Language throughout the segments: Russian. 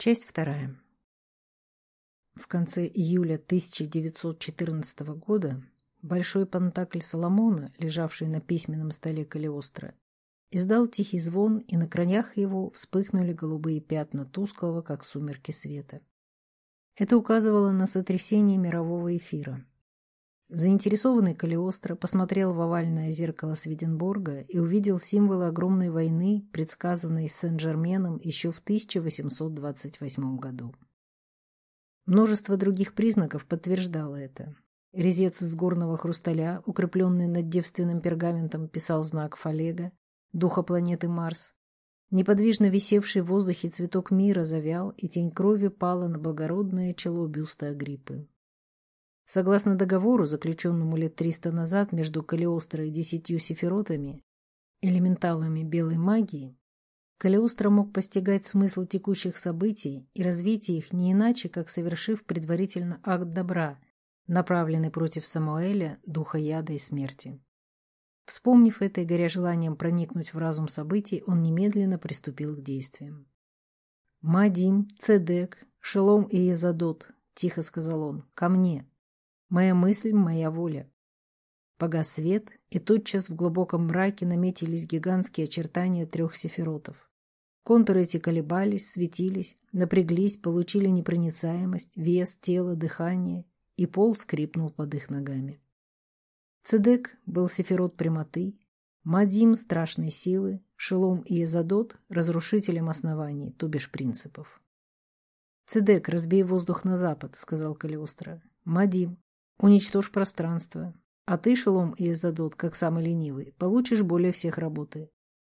Часть вторая. В конце июля 1914 года большой пантакль Соломона, лежавший на письменном столе Калиостро, издал тихий звон, и на краях его вспыхнули голубые пятна тусклого, как сумерки света. Это указывало на сотрясение мирового эфира. Заинтересованный Калиостро посмотрел в овальное зеркало Сведенборга и увидел символы огромной войны, предсказанной Сен-Жерменом еще в 1828 году. Множество других признаков подтверждало это. Резец из горного хрусталя, укрепленный над девственным пергаментом, писал знак Фалега, духа планеты Марс. Неподвижно висевший в воздухе цветок мира завял, и тень крови пала на благородное чело бюста Агриппы. Согласно договору, заключенному лет триста назад между Калиостро и десятью сефиротами, элементалами белой магии, Калиостро мог постигать смысл текущих событий и развитие их не иначе, как совершив предварительно акт добра, направленный против Самуэля, духа яда и смерти. Вспомнив это и горя желанием проникнуть в разум событий, он немедленно приступил к действиям. «Мадим, Цедек, Шелом и Езадот», — тихо сказал он, — «ко мне». Моя мысль, моя воля. Погас свет, и тотчас в глубоком мраке наметились гигантские очертания трех сефиротов. Контуры эти колебались, светились, напряглись, получили непроницаемость, вес, тело, дыхание, и пол скрипнул под их ногами. Цедек был сефирот прямоты, Мадим – страшной силы, Шелом и Эзадот – разрушителем оснований, то бишь принципов. «Цедек, разбей воздух на запад», – сказал Калиостро. «Мадим, Уничтожь пространство. А ты, Шелом и Изадот, как самый ленивый, получишь более всех работы.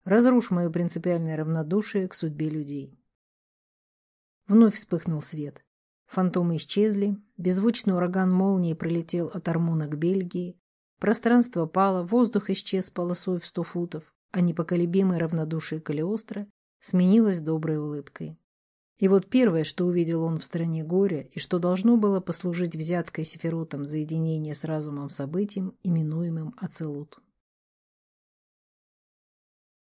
Разрушь мое принципиальное равнодушие к судьбе людей. Вновь вспыхнул свет. Фантомы исчезли, беззвучный ураган молнии пролетел от Армуна к Бельгии, пространство пало, воздух исчез полосой в сто футов, а непоколебимое равнодушие Калиостро сменилось доброй улыбкой. И вот первое, что увидел он в стране горя, и что должно было послужить взяткой Сефиротом за единение с разумом событием, именуемым Ацелут.